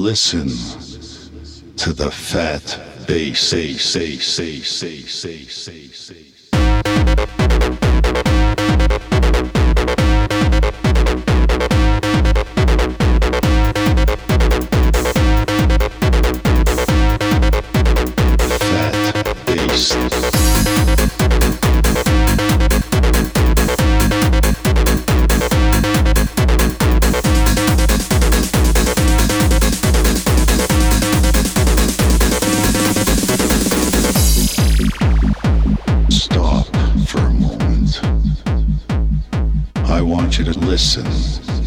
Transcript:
listen to the fat bass. Say, say, say, say, say, say, say. I want you to listen.